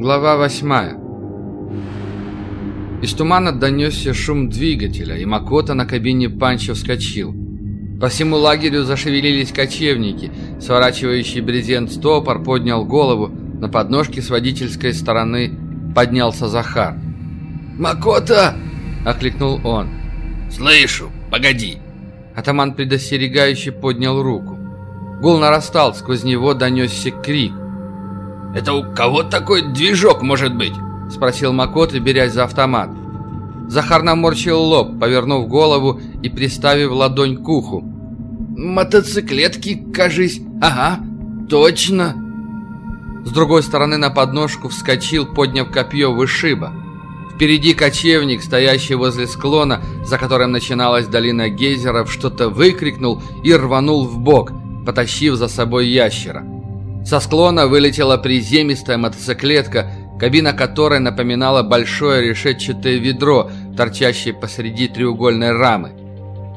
Глава восьмая. Из тумана донесся шум двигателя, и Макота на кабине Панчо вскочил. По всему лагерю зашевелились кочевники. Сворачивающий брезент стопор поднял голову. На подножке с водительской стороны поднялся Захар. «Макота!» – окликнул он. «Слышу! Погоди!» Атаман предостерегающе поднял руку. Гул нарастал, сквозь него донесся крик. «Это у кого такой движок может быть?» — спросил Макота, берясь за автомат. Захар наморщил лоб, повернув голову и приставив ладонь к уху. «Мотоциклетки, кажись. Ага, точно!» С другой стороны на подножку вскочил, подняв копье вышиба. Впереди кочевник, стоящий возле склона, за которым начиналась долина гейзеров, что-то выкрикнул и рванул в бок, потащив за собой ящера. Со склона вылетела приземистая мотоциклетка, кабина которой напоминала большое решетчатое ведро, торчащее посреди треугольной рамы.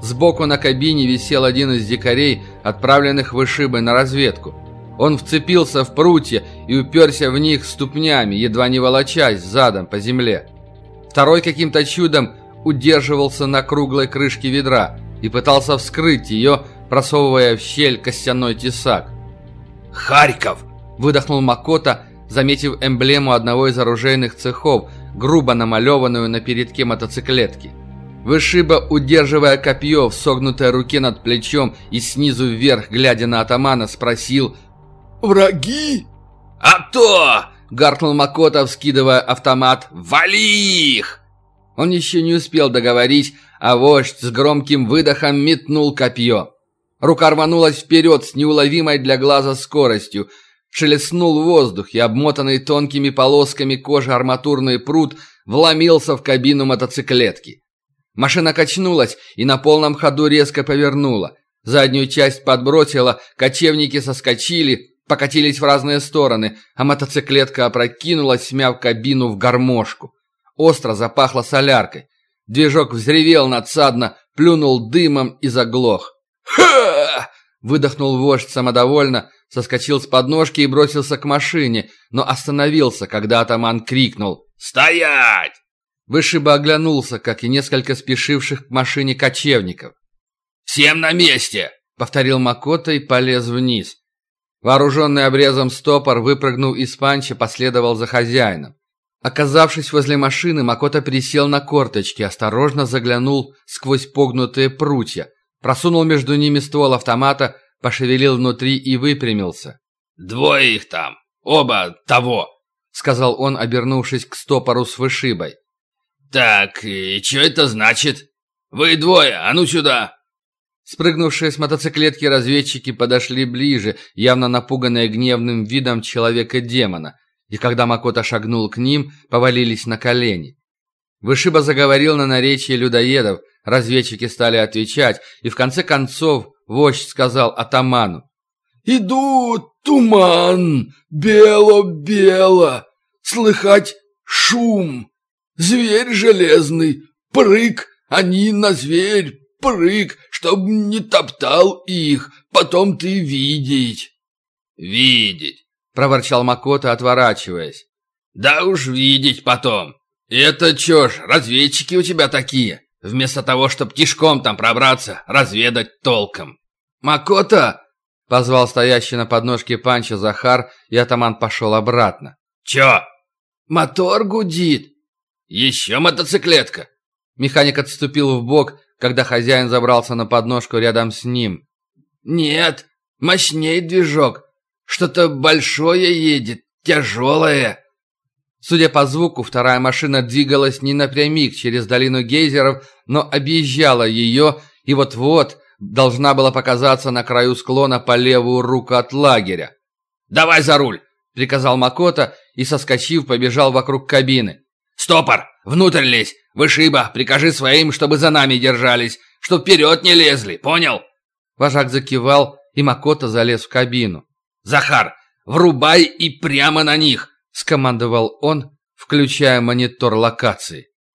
Сбоку на кабине висел один из дикарей, отправленных вышибой на разведку. Он вцепился в прутья и уперся в них ступнями, едва не волочась задом по земле. Второй каким-то чудом удерживался на круглой крышке ведра и пытался вскрыть ее, просовывая в щель костяной тесак. «Харьков!» – выдохнул Макота, заметив эмблему одного из оружейных цехов, грубо намалеванную на передке мотоциклетки. Вышиба, удерживая копье в согнутой руке над плечом и снизу вверх, глядя на атамана, спросил «Враги?» «А то!» – гаркнул Макота, вскидывая автомат. «Вали их!» Он еще не успел договорить, а вождь с громким выдохом метнул копье. Рука рванулась вперед с неуловимой для глаза скоростью. Шелестнул воздух, и обмотанный тонкими полосками кожи арматурный пруд вломился в кабину мотоциклетки. Машина качнулась и на полном ходу резко повернула. Заднюю часть подбросила, кочевники соскочили, покатились в разные стороны, а мотоциклетка опрокинулась, смяв кабину в гармошку. Остро запахло соляркой. Движок взревел надсадно, плюнул дымом и заглох. «Ха!» – выдохнул вождь самодовольно, соскочил с подножки и бросился к машине, но остановился, когда атаман крикнул «Стоять!». Вышиба оглянулся, как и несколько спешивших к машине кочевников. «Всем на месте!» — повторил Макота и полез вниз. Вооруженный обрезом стопор, выпрыгнув из панча, последовал за хозяином. Оказавшись возле машины, Макота присел на корточки, осторожно заглянул сквозь погнутые прутья, Просунул между ними ствол автомата, пошевелил внутри и выпрямился. «Двое их там! Оба того!» — сказал он, обернувшись к стопору с вышибой. «Так, и что это значит? Вы двое, а ну сюда!» Спрыгнувшие с мотоциклетки разведчики подошли ближе, явно напуганные гневным видом человека-демона, и когда Макота шагнул к ним, повалились на колени. Вышиба заговорил на наречии людоедов — Разведчики стали отвечать, и в конце концов вождь сказал атаману. «Идут, туман, бело-бело, слыхать шум, зверь железный, прыг, они на зверь, прыг, чтоб не топтал их, потом ты видеть». «Видеть», — проворчал Макота, отворачиваясь. «Да уж видеть потом. Это чё ж, разведчики у тебя такие?» Вместо того, чтобы тишком там пробраться, разведать толком. «Макота!» — позвал стоящий на подножке панча Захар, и атаман пошел обратно. «Чё?» «Мотор гудит!» «Еще мотоциклетка!» Механик отступил в бок, когда хозяин забрался на подножку рядом с ним. «Нет, мощней движок. Что-то большое едет, тяжелое!» Судя по звуку, вторая машина двигалась не напрямик через долину гейзеров, но объезжала ее и вот-вот должна была показаться на краю склона по левую руку от лагеря. «Давай за руль!» — приказал Макота и, соскочив, побежал вокруг кабины. «Стопор! Внутрь лезь! Вышиба! Прикажи своим, чтобы за нами держались, чтоб вперед не лезли, понял?» Вожак закивал, и Макота залез в кабину. «Захар, врубай и прямо на них!» Скомандовал он, включая монитор локации.